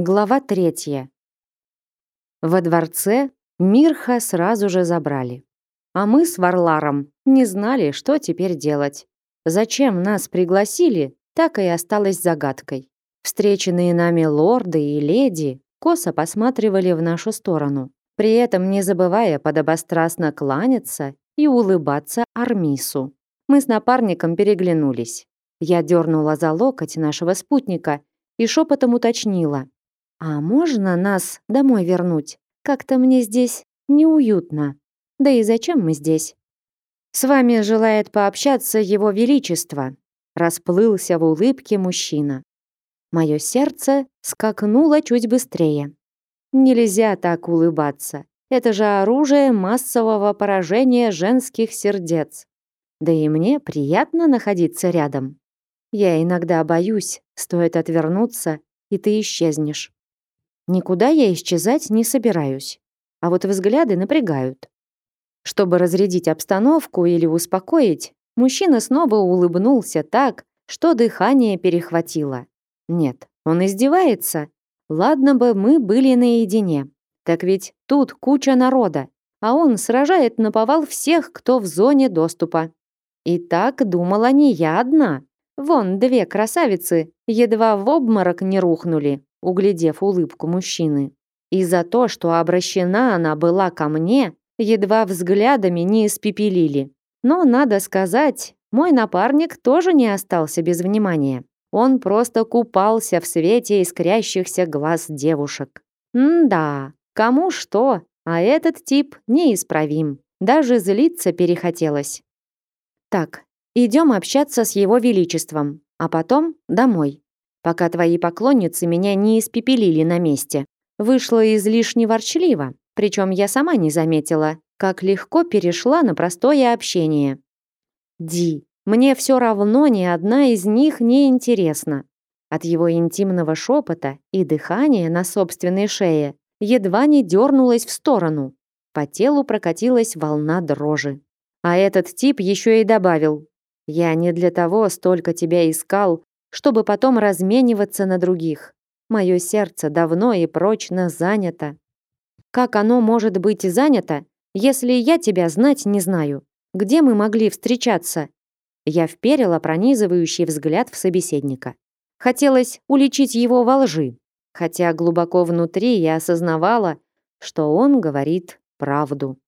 Глава третья. Во дворце Мирха сразу же забрали. А мы с Варларом не знали, что теперь делать. Зачем нас пригласили, так и осталось загадкой. Встреченные нами лорды и леди косо посматривали в нашу сторону, при этом не забывая подобострастно кланяться и улыбаться Армису. Мы с напарником переглянулись. Я дернула за локоть нашего спутника и шепотом уточнила. «А можно нас домой вернуть? Как-то мне здесь неуютно. Да и зачем мы здесь?» «С вами желает пообщаться его величество», расплылся в улыбке мужчина. Мое сердце скакнуло чуть быстрее. Нельзя так улыбаться. Это же оружие массового поражения женских сердец. Да и мне приятно находиться рядом. Я иногда боюсь, стоит отвернуться, и ты исчезнешь. Никуда я исчезать не собираюсь. А вот взгляды напрягают. Чтобы разрядить обстановку или успокоить, мужчина снова улыбнулся так, что дыхание перехватило. Нет, он издевается. Ладно бы мы были наедине. Так ведь тут куча народа, а он сражает наповал всех, кто в зоне доступа. И так думала не я одна. Вон две красавицы едва в обморок не рухнули, углядев улыбку мужчины. И за то, что обращена она была ко мне, едва взглядами не испепелили. Но, надо сказать, мой напарник тоже не остался без внимания. Он просто купался в свете искрящихся глаз девушек. М-да, кому что, а этот тип неисправим. Даже злиться перехотелось. Так, Идем общаться с его величеством, а потом домой. Пока твои поклонницы меня не испепелили на месте. Вышло излишне ворчливо, причем я сама не заметила, как легко перешла на простое общение. Ди, мне все равно ни одна из них не интересна. От его интимного шепота и дыхания на собственной шее едва не дернулась в сторону. По телу прокатилась волна дрожи. А этот тип еще и добавил я не для того столько тебя искал, чтобы потом размениваться на других. Мое сердце давно и прочно занято. Как оно может быть занято, если я тебя знать не знаю? Где мы могли встречаться? Я вперила пронизывающий взгляд в собеседника. Хотелось уличить его во лжи, хотя глубоко внутри я осознавала, что он говорит правду.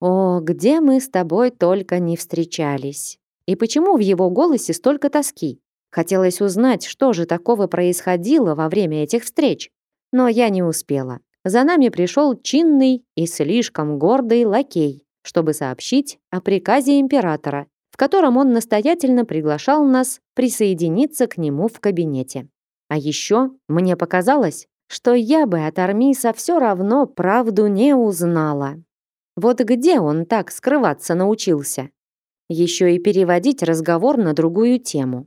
О, где мы с тобой только не встречались. И почему в его голосе столько тоски? Хотелось узнать, что же такого происходило во время этих встреч. Но я не успела. За нами пришел чинный и слишком гордый лакей, чтобы сообщить о приказе императора, в котором он настоятельно приглашал нас присоединиться к нему в кабинете. А еще мне показалось, что я бы от Армиса все равно правду не узнала. Вот где он так скрываться научился? еще и переводить разговор на другую тему.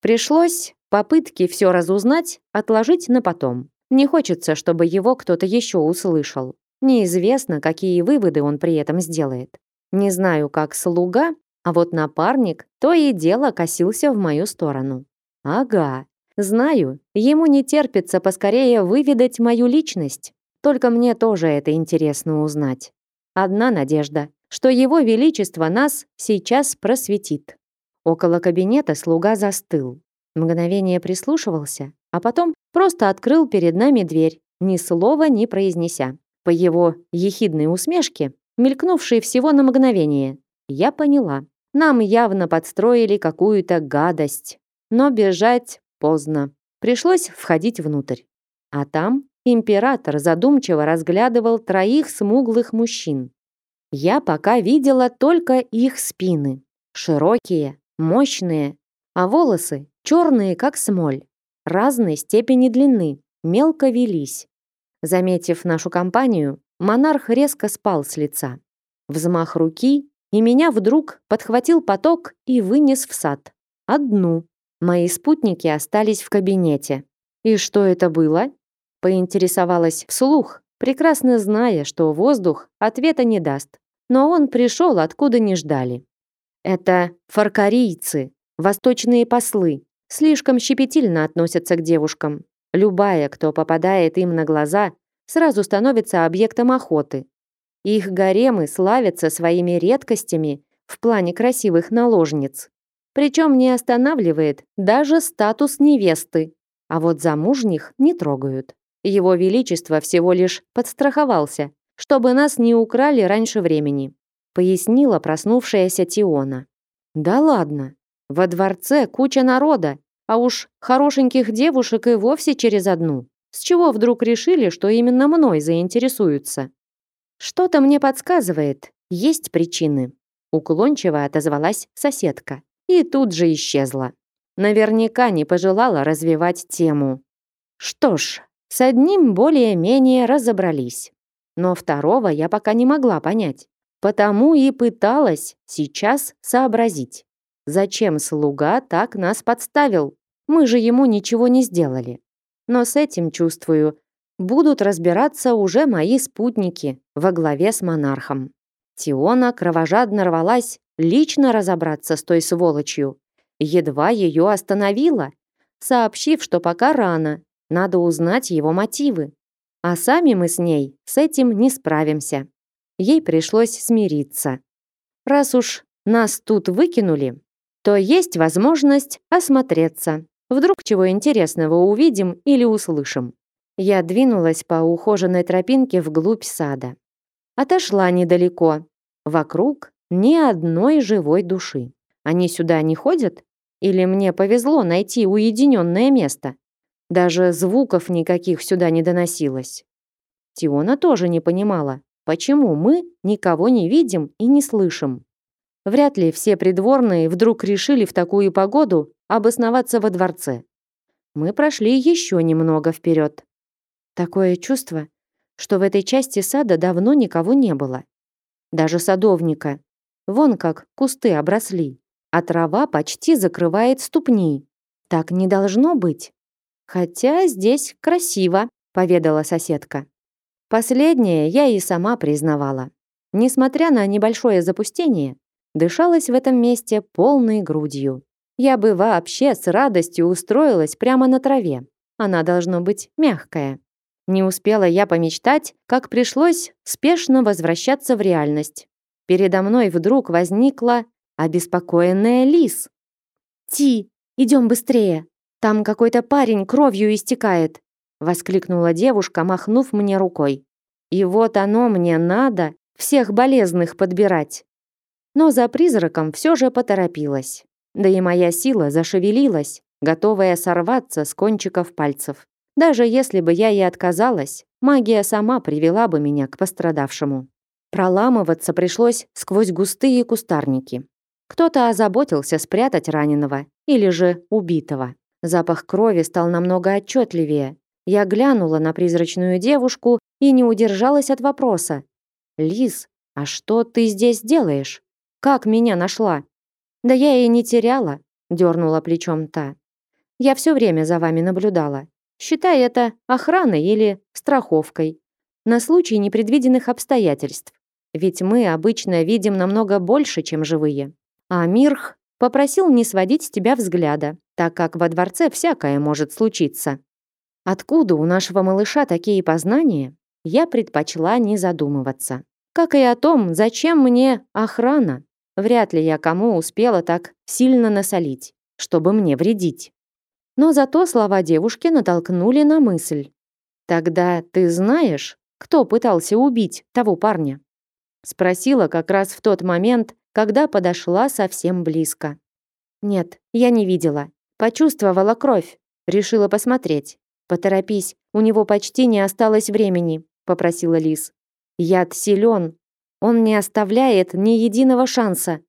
Пришлось попытки все разузнать отложить на потом. Не хочется, чтобы его кто-то еще услышал. Неизвестно, какие выводы он при этом сделает. Не знаю, как слуга, а вот напарник то и дело косился в мою сторону. Ага, знаю, ему не терпится поскорее выведать мою личность. Только мне тоже это интересно узнать. Одна надежда что его величество нас сейчас просветит. Около кабинета слуга застыл. Мгновение прислушивался, а потом просто открыл перед нами дверь, ни слова не произнеся. По его ехидной усмешке, мелькнувшей всего на мгновение, я поняла. Нам явно подстроили какую-то гадость. Но бежать поздно. Пришлось входить внутрь. А там император задумчиво разглядывал троих смуглых мужчин. Я пока видела только их спины. Широкие, мощные, а волосы черные, как смоль. Разной степени длины, мелко велись. Заметив нашу компанию, монарх резко спал с лица. Взмах руки, и меня вдруг подхватил поток и вынес в сад. Одну. Мои спутники остались в кабинете. И что это было? Поинтересовалась вслух, прекрасно зная, что воздух ответа не даст. Но он пришел, откуда не ждали. Это фаркарийцы, восточные послы, слишком щепетильно относятся к девушкам. Любая, кто попадает им на глаза, сразу становится объектом охоты. Их гаремы славятся своими редкостями в плане красивых наложниц. Причем не останавливает даже статус невесты. А вот замужних не трогают. Его Величество всего лишь подстраховался, чтобы нас не украли раньше времени, пояснила проснувшаяся Тиона. Да ладно, во дворце куча народа, а уж хорошеньких девушек и вовсе через одну. С чего вдруг решили, что именно мной заинтересуются? Что-то мне подсказывает, есть причины. Уклончиво отозвалась соседка и тут же исчезла. Наверняка не пожелала развивать тему. Что ж, с одним более-менее разобрались. Но второго я пока не могла понять. Потому и пыталась сейчас сообразить. Зачем слуга так нас подставил? Мы же ему ничего не сделали. Но с этим, чувствую, будут разбираться уже мои спутники во главе с монархом. Тиона кровожадно рвалась лично разобраться с той сволочью. Едва ее остановила, сообщив, что пока рано, надо узнать его мотивы. А сами мы с ней с этим не справимся. Ей пришлось смириться. Раз уж нас тут выкинули, то есть возможность осмотреться. Вдруг чего интересного увидим или услышим. Я двинулась по ухоженной тропинке вглубь сада. Отошла недалеко. Вокруг ни одной живой души. Они сюда не ходят? Или мне повезло найти уединенное место? Даже звуков никаких сюда не доносилось. Тиона тоже не понимала, почему мы никого не видим и не слышим. Вряд ли все придворные вдруг решили в такую погоду обосноваться во дворце. Мы прошли еще немного вперед. Такое чувство, что в этой части сада давно никого не было. Даже садовника. Вон как кусты обросли, а трава почти закрывает ступни. Так не должно быть. Хотя здесь красиво, поведала соседка. Последнее я и сама признавала. Несмотря на небольшое запустение, дышалось в этом месте полной грудью. Я бы вообще с радостью устроилась прямо на траве. Она должно быть мягкая. Не успела я помечтать, как пришлось спешно возвращаться в реальность. Передо мной вдруг возникла обеспокоенная лис. «Ти, идем быстрее! Там какой-то парень кровью истекает!» Воскликнула девушка, махнув мне рукой. «И вот оно мне надо всех болезных подбирать!» Но за призраком все же поторопилась. Да и моя сила зашевелилась, готовая сорваться с кончиков пальцев. Даже если бы я и отказалась, магия сама привела бы меня к пострадавшему. Проламываться пришлось сквозь густые кустарники. Кто-то озаботился спрятать раненого или же убитого. Запах крови стал намного отчетливее. Я глянула на призрачную девушку и не удержалась от вопроса. «Лис, а что ты здесь делаешь? Как меня нашла?» «Да я и не теряла», — дернула плечом та. «Я все время за вами наблюдала. Считай это охраной или страховкой. На случай непредвиденных обстоятельств. Ведь мы обычно видим намного больше, чем живые. А Мирх попросил не сводить с тебя взгляда, так как во дворце всякое может случиться. Откуда у нашего малыша такие познания, я предпочла не задумываться. Как и о том, зачем мне охрана. Вряд ли я кому успела так сильно насолить, чтобы мне вредить. Но зато слова девушки натолкнули на мысль. «Тогда ты знаешь, кто пытался убить того парня?» Спросила как раз в тот момент, когда подошла совсем близко. «Нет, я не видела. Почувствовала кровь. Решила посмотреть. Поторопись, у него почти не осталось времени», — попросила Лис. «Яд силен. Он не оставляет ни единого шанса».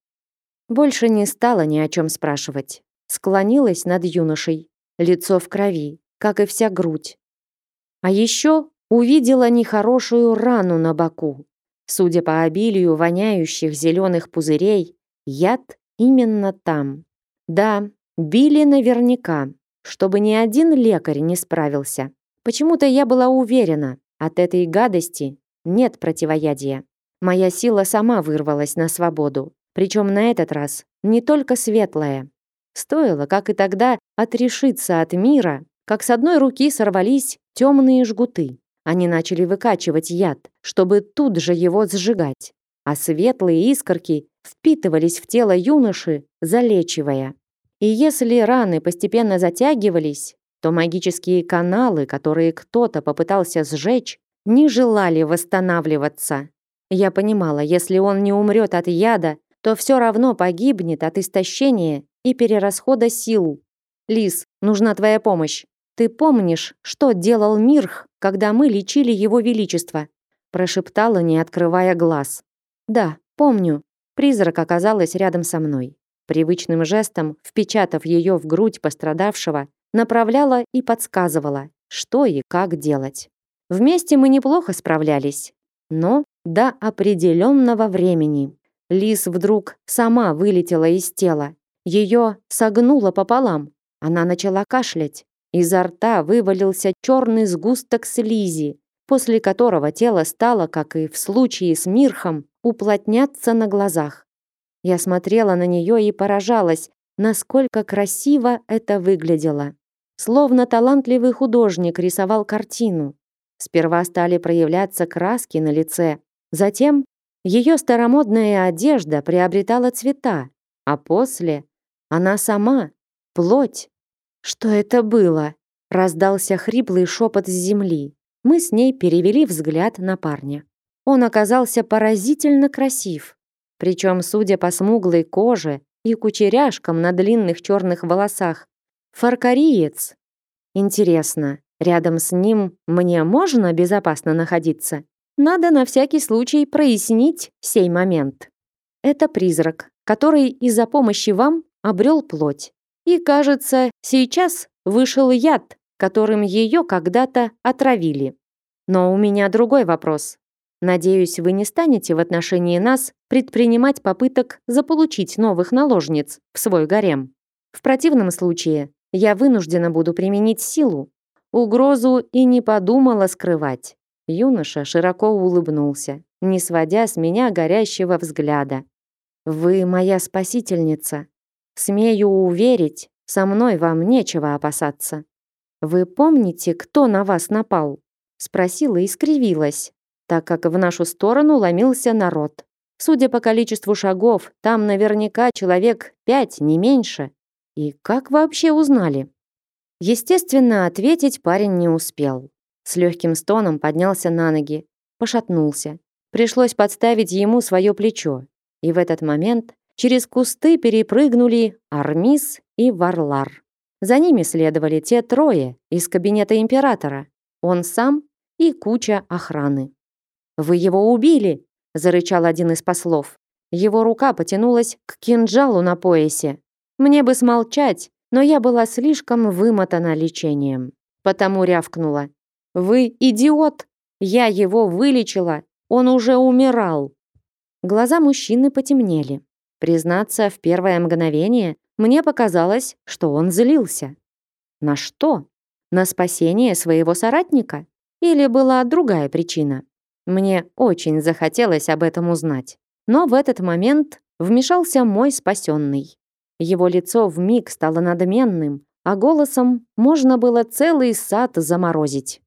Больше не стала ни о чем спрашивать. Склонилась над юношей. Лицо в крови, как и вся грудь. А еще увидела нехорошую рану на боку. Судя по обилию воняющих зеленых пузырей, яд именно там. Да, били наверняка, чтобы ни один лекарь не справился. Почему-то я была уверена, от этой гадости нет противоядия. Моя сила сама вырвалась на свободу, причем на этот раз не только светлая. Стоило, как и тогда, отрешиться от мира, как с одной руки сорвались темные жгуты. Они начали выкачивать яд, чтобы тут же его сжигать. А светлые искорки впитывались в тело юноши, залечивая. И если раны постепенно затягивались, то магические каналы, которые кто-то попытался сжечь, не желали восстанавливаться. Я понимала, если он не умрет от яда, то все равно погибнет от истощения и перерасхода сил. Лис, нужна твоя помощь. Ты помнишь, что делал Мирх, когда мы лечили его величество? прошептала, не открывая глаз. Да, помню. Призрак оказалась рядом со мной. Привычным жестом, впечатав ее в грудь пострадавшего, направляла и подсказывала, что и как делать. Вместе мы неплохо справлялись, но до определенного времени. Лис вдруг сама вылетела из тела. Ее согнуло пополам. Она начала кашлять. Изо рта вывалился черный сгусток слизи, после которого тело стало, как и в случае с Мирхом, уплотняться на глазах. Я смотрела на нее и поражалась, насколько красиво это выглядело. Словно талантливый художник рисовал картину. Сперва стали проявляться краски на лице, затем ее старомодная одежда приобретала цвета, а после она сама, плоть. Что это было? Раздался хриплый шепот с земли. Мы с ней перевели взгляд на парня. Он оказался поразительно красив. Причем, судя по смуглой коже и кучеряшкам на длинных черных волосах, фаркариец. Интересно, рядом с ним мне можно безопасно находиться? Надо на всякий случай прояснить сей момент. Это призрак, который из-за помощи вам обрел плоть. И, кажется, сейчас вышел яд, которым ее когда-то отравили. Но у меня другой вопрос. Надеюсь, вы не станете в отношении нас предпринимать попыток заполучить новых наложниц в свой гарем. В противном случае я вынуждена буду применить силу. Угрозу и не подумала скрывать. Юноша широко улыбнулся, не сводя с меня горящего взгляда. Вы моя спасительница. Смею уверить, со мной вам нечего опасаться. Вы помните, кто на вас напал? спросила и скривилась, так как в нашу сторону ломился народ. Судя по количеству шагов, там наверняка человек пять, не меньше. И как вообще узнали? Естественно, ответить парень не успел. С легким стоном поднялся на ноги, пошатнулся. Пришлось подставить ему свое плечо. И в этот момент через кусты перепрыгнули Армис и Варлар. За ними следовали те трое из кабинета императора. Он сам и куча охраны. «Вы его убили!» – зарычал один из послов. Его рука потянулась к кинжалу на поясе. Мне бы смолчать, но я была слишком вымотана лечением. Потому рявкнула. «Вы идиот! Я его вылечила! Он уже умирал!» Глаза мужчины потемнели. Признаться, в первое мгновение мне показалось, что он злился. На что? На спасение своего соратника? Или была другая причина? Мне очень захотелось об этом узнать. Но в этот момент вмешался мой спасенный. Его лицо вмиг стало надменным, а голосом можно было целый сад заморозить.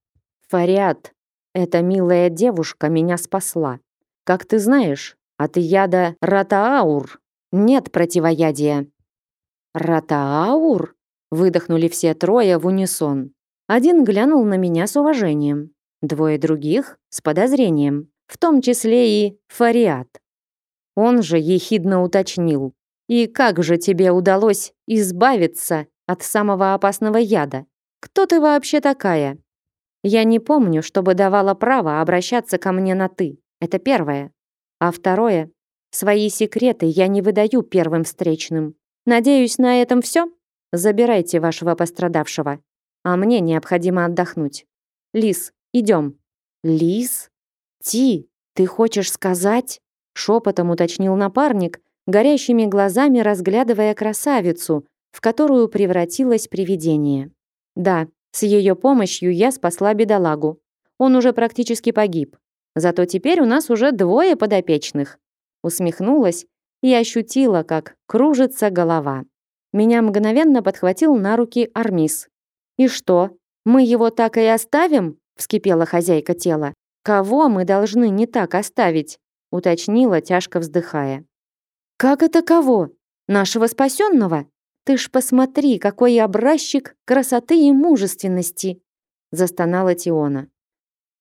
«Фариат, эта милая девушка меня спасла. Как ты знаешь, от яда Ратааур нет противоядия». «Ратааур?» — выдохнули все трое в унисон. Один глянул на меня с уважением, двое других — с подозрением, в том числе и Фариат. Он же ехидно уточнил. «И как же тебе удалось избавиться от самого опасного яда? Кто ты вообще такая?» Я не помню, чтобы давала право обращаться ко мне на «ты». Это первое. А второе. Свои секреты я не выдаю первым встречным. Надеюсь, на этом все? Забирайте вашего пострадавшего. А мне необходимо отдохнуть. Лис, идем. Лис? Ти, ты хочешь сказать? Шепотом уточнил напарник, горящими глазами разглядывая красавицу, в которую превратилось привидение. Да, с ее помощью я спасла бедолагу. Он уже практически погиб. Зато теперь у нас уже двое подопечных. Усмехнулась и ощутила, как кружится голова. Меня мгновенно подхватил на руки Армис. И что, мы его так и оставим? Вскипела хозяйка тела. Кого мы должны не так оставить? уточнила, тяжко вздыхая. Как это кого? Нашего спасенного? Ты ж посмотри, какой образчик красоты и мужественности, застонала Тиона.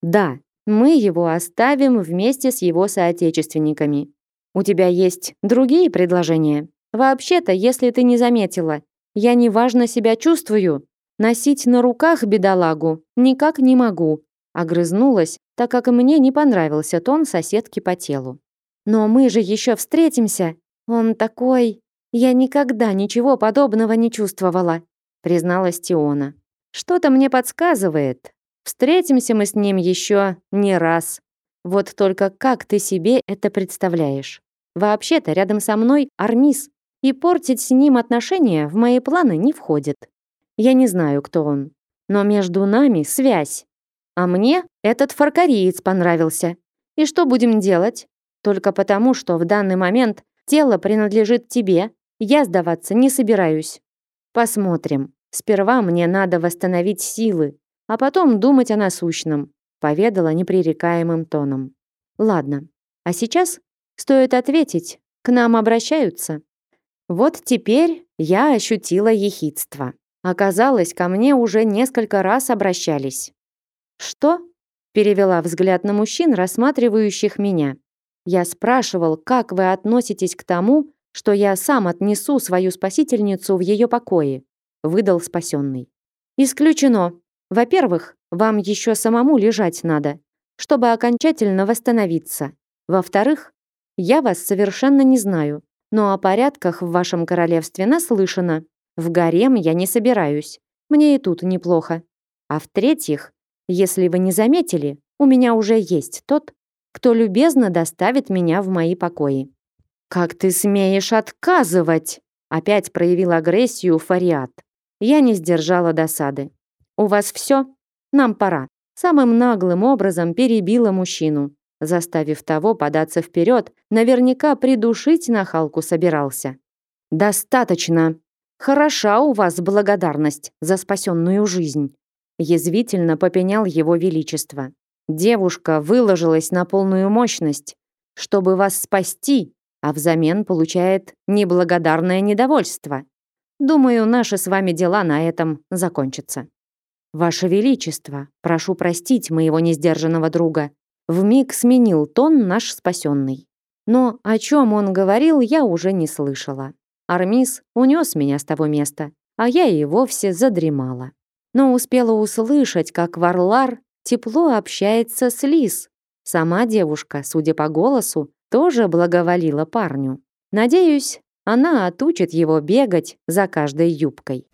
Да, мы его оставим вместе с его соотечественниками. У тебя есть другие предложения? Вообще-то, если ты не заметила, я неважно себя чувствую. Носить на руках бедолагу никак не могу. Огрызнулась, так как мне не понравился тон соседки по телу. Но мы же еще встретимся. Он такой... Я никогда ничего подобного не чувствовала, призналась Тиона. Что-то мне подсказывает. Встретимся мы с ним еще не раз. Вот только как ты себе это представляешь? Вообще-то рядом со мной Армис, и портить с ним отношения в мои планы не входит. Я не знаю, кто он, но между нами связь. А мне этот фаркариец понравился. И что будем делать? Только потому, что в данный момент тело принадлежит тебе, я сдаваться не собираюсь. Посмотрим. Сперва мне надо восстановить силы, а потом думать о насущном, поведала непререкаемым тоном. Ладно, а сейчас стоит ответить, к нам обращаются. Вот теперь я ощутила ехидство. Оказалось, ко мне уже несколько раз обращались. «Что?» – перевела взгляд на мужчин, рассматривающих меня. Я спрашивал, как вы относитесь к тому, что я сам отнесу свою спасительницу в ее покои, выдал спасенный. Исключено. Во-первых, вам еще самому лежать надо, чтобы окончательно восстановиться. Во-вторых, я вас совершенно не знаю, но о порядках в вашем королевстве наслышана. В гарем я не собираюсь. Мне и тут неплохо. А в-третьих, если вы не заметили, у меня уже есть тот, кто любезно доставит меня в мои покои. Как ты смеешь отказывать? Опять проявил агрессию Фариат. Я не сдержала досады. У вас все? Нам пора. Самым наглым образом перебила мужчину, заставив того податься вперед, наверняка придушить нахалку собирался. Достаточно. Хороша у вас благодарность за спасенную жизнь язвительно попенял его величество. Девушка выложилась на полную мощность, чтобы вас спасти, а взамен получает неблагодарное недовольство. Думаю, наши с вами дела на этом закончатся. Ваше величество, прошу простить моего несдержанного друга. Вмиг сменил тон наш спасенный. Но о чем он говорил, я уже не слышала. Армис унес меня с того места, а я и вовсе задремала но успела услышать, как Варлар тепло общается с Лис. Сама девушка, судя по голосу, тоже благоволила парню. Надеюсь, она отучит его бегать за каждой юбкой.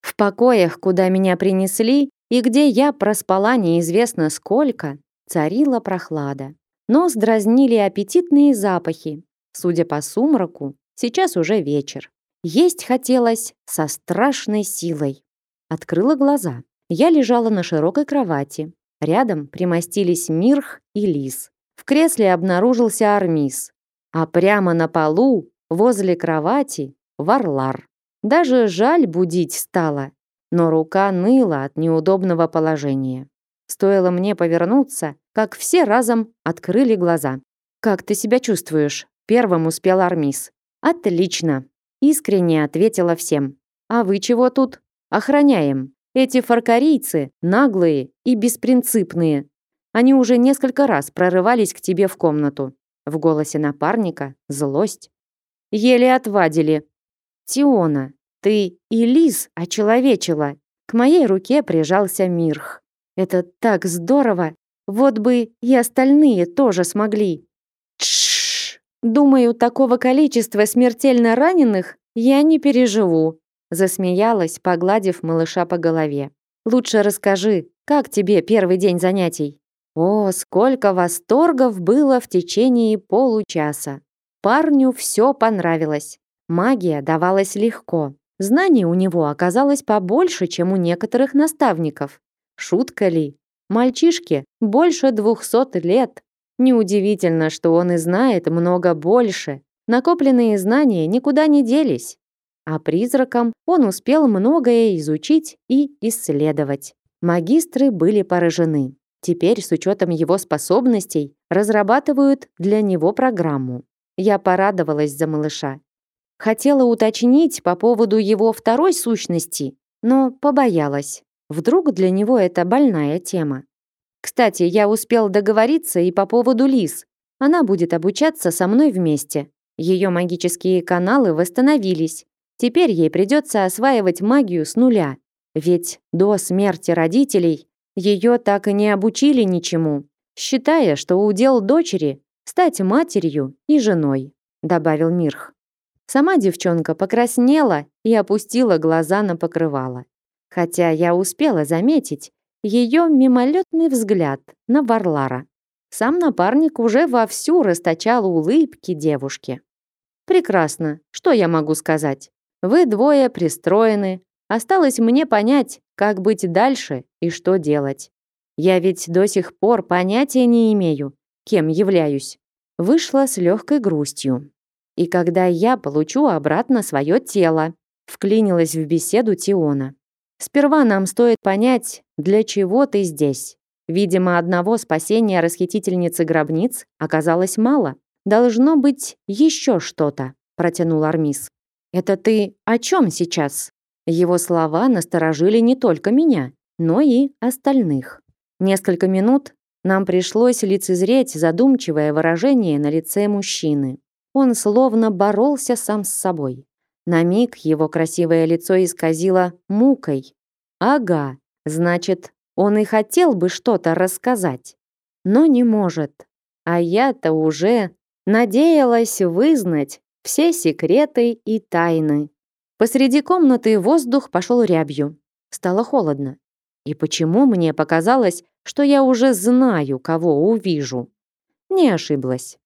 В покоях, куда меня принесли и где я проспала неизвестно сколько, царила прохлада. Нос дразнили аппетитные запахи. Судя по сумраку, Сейчас уже вечер. Есть хотелось со страшной силой. Открыла глаза. Я лежала на широкой кровати. Рядом примостились Мирх и Лис. В кресле обнаружился Армис. А прямо на полу, возле кровати, Варлар. Даже жаль будить стало. Но рука ныла от неудобного положения. Стоило мне повернуться, как все разом открыли глаза. «Как ты себя чувствуешь?» Первым успел Армис. «Отлично!» – искренне ответила всем. «А вы чего тут?» «Охраняем. Эти фаркарийцы наглые и беспринципные. Они уже несколько раз прорывались к тебе в комнату». В голосе напарника злость. «Еле отвадили». «Тиона, ты и Лис очеловечила». К моей руке прижался Мирх. «Это так здорово! Вот бы и остальные тоже смогли». Тш! Думаю, такого количества смертельно раненых я не переживу, засмеялась, погладив малыша по голове. Лучше расскажи, как тебе первый день занятий? О, сколько восторгов было в течение получаса. Парню все понравилось. Магия давалась легко. Знаний у него оказалось побольше, чем у некоторых наставников. Шутка ли? Мальчишке больше двухсот лет, Неудивительно, что он и знает много больше, Накопленные знания никуда не делись. А призракам он успел многое изучить и исследовать. Магистры были поражены. Теперь, с учетом его способностей, разрабатывают для него программу. Я порадовалась за малыша. Хотела уточнить по поводу его второй сущности, но побоялась. Вдруг для него это больная тема. Кстати, я успел договориться и по поводу Лис. Она будет обучаться со мной вместе. Ее магические каналы восстановились. Теперь ей придется осваивать магию с нуля. Ведь до смерти родителей ее так и не обучили ничему, считая, что удел дочери стать матерью и женой, добавил Мирх. Сама девчонка покраснела и опустила глаза на покрывало. Хотя я успела заметить ее мимолетный взгляд на Варлара. Сам напарник уже вовсю расточал улыбки девушке. «Прекрасно. Что я могу сказать? Вы двое пристроены. Осталось мне понять, как быть дальше и что делать. Я ведь до сих пор понятия не имею, кем являюсь. Вышла с легкой грустью. И когда я получу обратно свое тело, вклинилась в беседу Тиона. Сперва нам стоит понять, для чего ты здесь. Видимо, одного спасения расхитительницы гробниц оказалось мало. Должно быть еще что-то, протянул Армис. Это ты о чем сейчас? Его слова насторожили не только меня, но и остальных. Несколько минут нам пришлось лицезреть задумчивое выражение на лице мужчины. Он словно боролся сам с собой. На миг его красивое лицо исказило мукой. Ага, значит, он и хотел бы что-то рассказать, но не может. А я-то уже надеялась вызнать все секреты и тайны. Посреди комнаты воздух пошел рябью. Стало холодно. И почему мне показалось, что я уже знаю, кого увижу? Не ошиблась.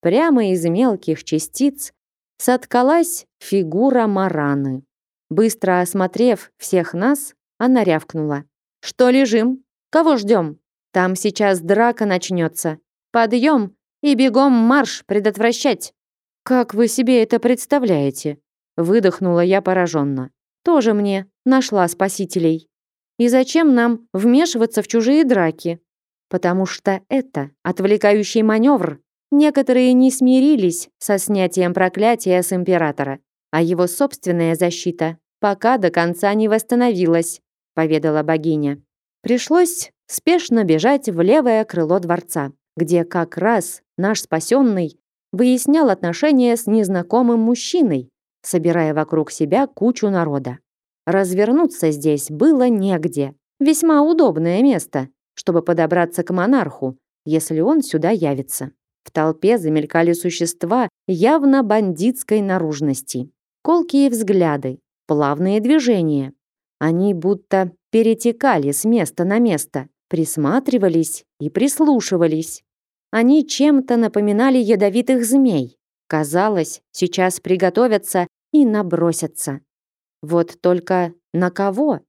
Прямо из мелких частиц соткалась фигура Мараны. Быстро осмотрев всех нас, она рявкнула. «Что лежим? Кого ждем? Там сейчас драка начнется. Подъем и бегом марш предотвращать!» «Как вы себе это представляете?» Выдохнула я пораженно. «Тоже мне нашла спасителей. И зачем нам вмешиваться в чужие драки? Потому что это отвлекающий маневр Некоторые не смирились со снятием проклятия с императора, а его собственная защита пока до конца не восстановилась, поведала богиня. Пришлось спешно бежать в левое крыло дворца, где как раз наш спасенный выяснял отношения с незнакомым мужчиной, собирая вокруг себя кучу народа. Развернуться здесь было негде. Весьма удобное место, чтобы подобраться к монарху, если он сюда явится. В толпе замелькали существа явно бандитской наружности. Колкие взгляды, плавные движения. Они будто перетекали с места на место, присматривались и прислушивались. Они чем-то напоминали ядовитых змей. Казалось, сейчас приготовятся и набросятся. Вот только на кого?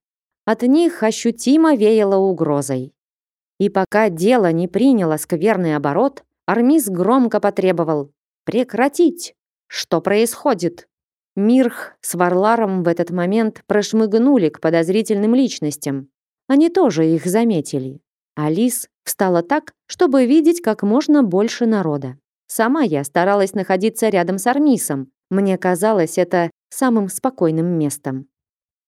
От них ощутимо веяло угрозой. И пока дело не приняло скверный оборот, Армис громко потребовал «Прекратить! Что происходит?» Мирх с Варларом в этот момент прошмыгнули к подозрительным личностям. Они тоже их заметили. Алис встала так, чтобы видеть как можно больше народа. Сама я старалась находиться рядом с Армисом. Мне казалось это самым спокойным местом.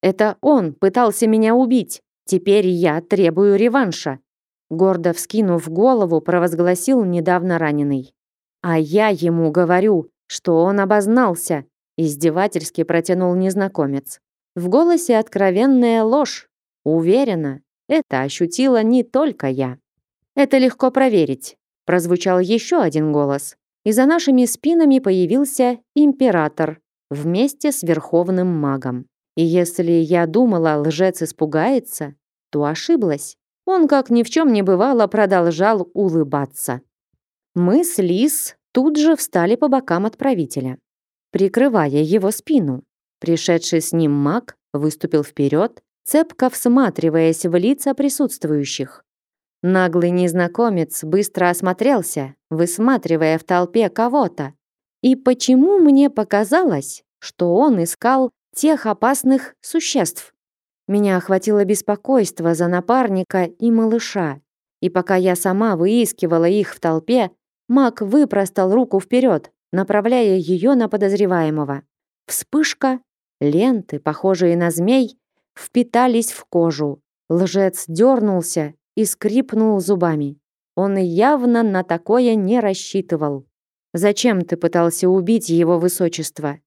Это он пытался меня убить. Теперь я требую реванша. Гордо вскинув голову, провозгласил недавно раненый. «А я ему говорю, что он обознался», издевательски протянул незнакомец. В голосе откровенная ложь. Уверена, это ощутила не только я. «Это легко проверить», прозвучал еще один голос. И за нашими спинами появился император вместе с верховным магом. И если я думала, лжец испугается, то ошиблась. Он, как ни в чем не бывало, продолжал улыбаться. Мы с Лис тут же встали по бокам от правителя, прикрывая его спину. Пришедший с ним маг выступил вперед, цепко всматриваясь в лица присутствующих. Наглый незнакомец быстро осмотрелся, высматривая в толпе кого-то, И почему мне показалось, что он искал тех опасных существ? Меня охватило беспокойство за напарника и малыша. И пока я сама выискивала их в толпе, маг выпростал руку вперед, направляя ее на подозреваемого. Вспышка, ленты, похожие на змей, впитались в кожу. Лжец дернулся и скрипнул зубами. Он явно на такое не рассчитывал. «Зачем ты пытался убить его высочество?»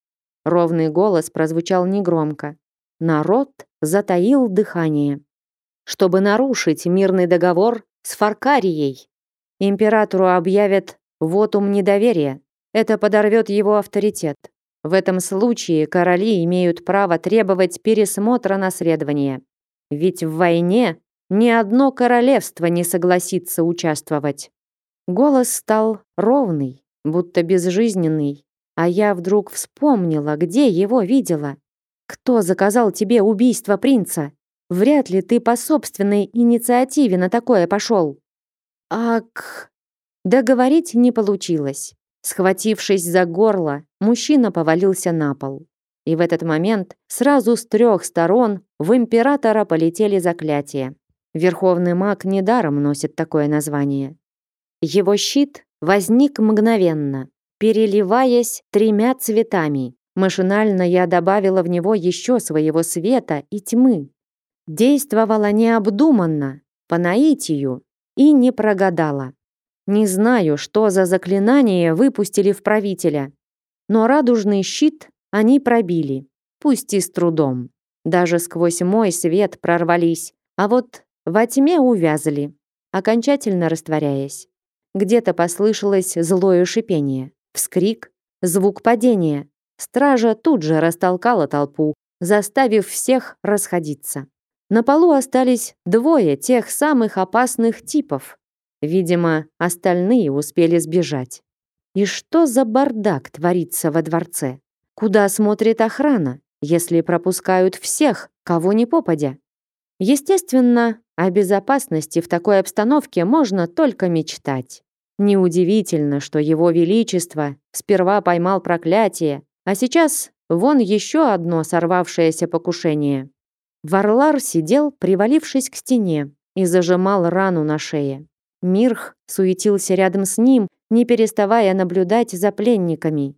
Ровный голос прозвучал негромко. Народ затаил дыхание. «Чтобы нарушить мирный договор с Фаркарией. Императору объявят вотум недоверия. Это подорвет его авторитет. В этом случае короли имеют право требовать пересмотра наследования. Ведь в войне ни одно королевство не согласится участвовать. Голос стал ровный, будто безжизненный, а я вдруг вспомнила, где его видела. Кто заказал тебе убийство принца? Вряд ли ты по собственной инициативе на такое пошел. Ак... Договорить не получилось. Схватившись за горло, мужчина повалился на пол. И в этот момент сразу с трех сторон в императора полетели заклятия. Верховный маг недаром носит такое название. Его щит возник мгновенно, переливаясь тремя цветами. Машинально я добавила в него еще своего света и тьмы. Действовала необдуманно, по наитию, и не прогадала. Не знаю, что за заклинание выпустили в правителя, но радужный щит они пробили, пусть и с трудом. Даже сквозь мой свет прорвались, а вот во тьме увязли, окончательно растворяясь. Где-то послышалось злое шипение, вскрик, звук падения. Стража тут же растолкала толпу, заставив всех расходиться. На полу остались двое тех самых опасных типов, Видимо, остальные успели сбежать. И что за бардак творится во дворце? Куда смотрит охрана, если пропускают всех, кого не попадя? Естественно, о безопасности в такой обстановке можно только мечтать. Неудивительно, что его величество сперва поймал проклятие, а сейчас вон еще одно сорвавшееся покушение. Варлар сидел, привалившись к стене, и зажимал рану на шее. Мирх суетился рядом с ним, не переставая наблюдать за пленниками.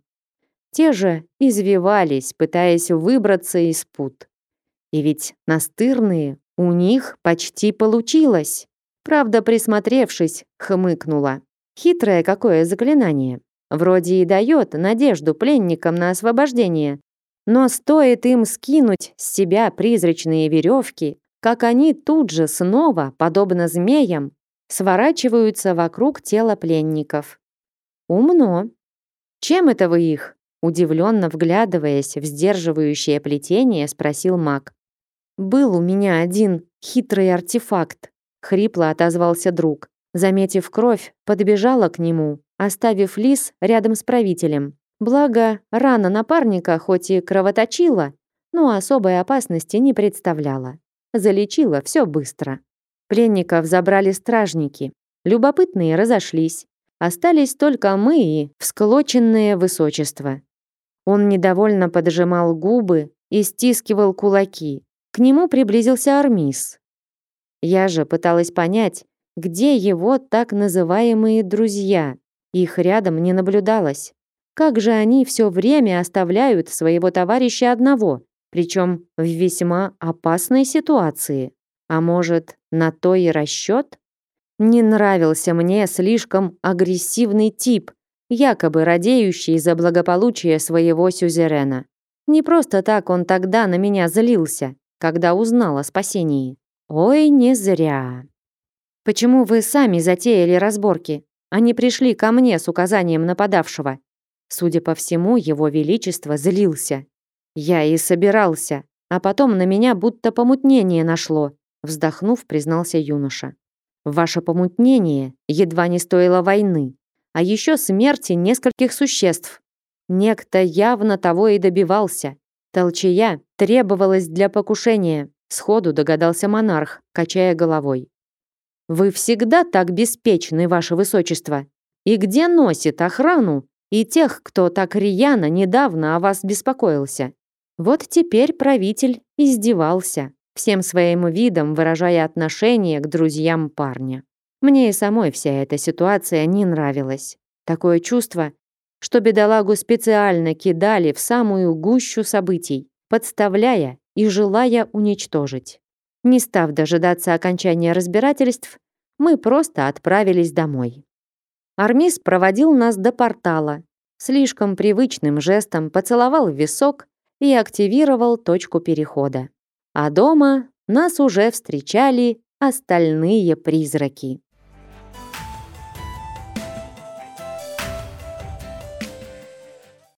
Те же извивались, пытаясь выбраться из пут. И ведь настырные у них почти получилось. Правда, присмотревшись, хмыкнула. Хитрое какое заклинание. Вроде и дает надежду пленникам на освобождение. Но стоит им скинуть с себя призрачные веревки, как они тут же снова, подобно змеям, сворачиваются вокруг тела пленников. Умно. Чем это вы их? Удивленно вглядываясь в сдерживающее плетение, спросил маг. «Был у меня один хитрый артефакт», — хрипло отозвался друг. Заметив кровь, подбежала к нему, оставив лис рядом с правителем. Благо, рана напарника хоть и кровоточила, но особой опасности не представляла. Залечила все быстро. Пленников забрали стражники. Любопытные разошлись. Остались только мы и всклоченное высочество. Он недовольно поджимал губы и стискивал кулаки. К нему приблизился Армис. Я же пыталась понять, где его так называемые друзья. Их рядом не наблюдалось. Как же они все время оставляют своего товарища одного, причем в весьма опасной ситуации? А может, на то и расчет? Не нравился мне слишком агрессивный тип, якобы радеющий за благополучие своего сюзерена. Не просто так он тогда на меня злился, когда узнал о спасении. Ой, не зря. Почему вы сами затеяли разборки, не пришли ко мне с указанием нападавшего? Судя по всему, его величество злился. Я и собирался, а потом на меня будто помутнение нашло, вздохнув, признался юноша. Ваше помутнение едва не стоило войны, а еще смерти нескольких существ. Некто явно того и добивался. Толчая требовалась для покушения, сходу догадался монарх, качая головой. Вы всегда так беспечны, ваше высочество. И где носит охрану и тех, кто так рьяно недавно о вас беспокоился. Вот теперь правитель издевался, всем своим видом выражая отношение к друзьям парня. Мне и самой вся эта ситуация не нравилась. Такое чувство, что бедолагу специально кидали в самую гущу событий, подставляя и желая уничтожить. Не став дожидаться окончания разбирательств, мы просто отправились домой. Армис проводил нас до портала, слишком привычным жестом поцеловал висок и активировал точку перехода. А дома нас уже встречали остальные призраки.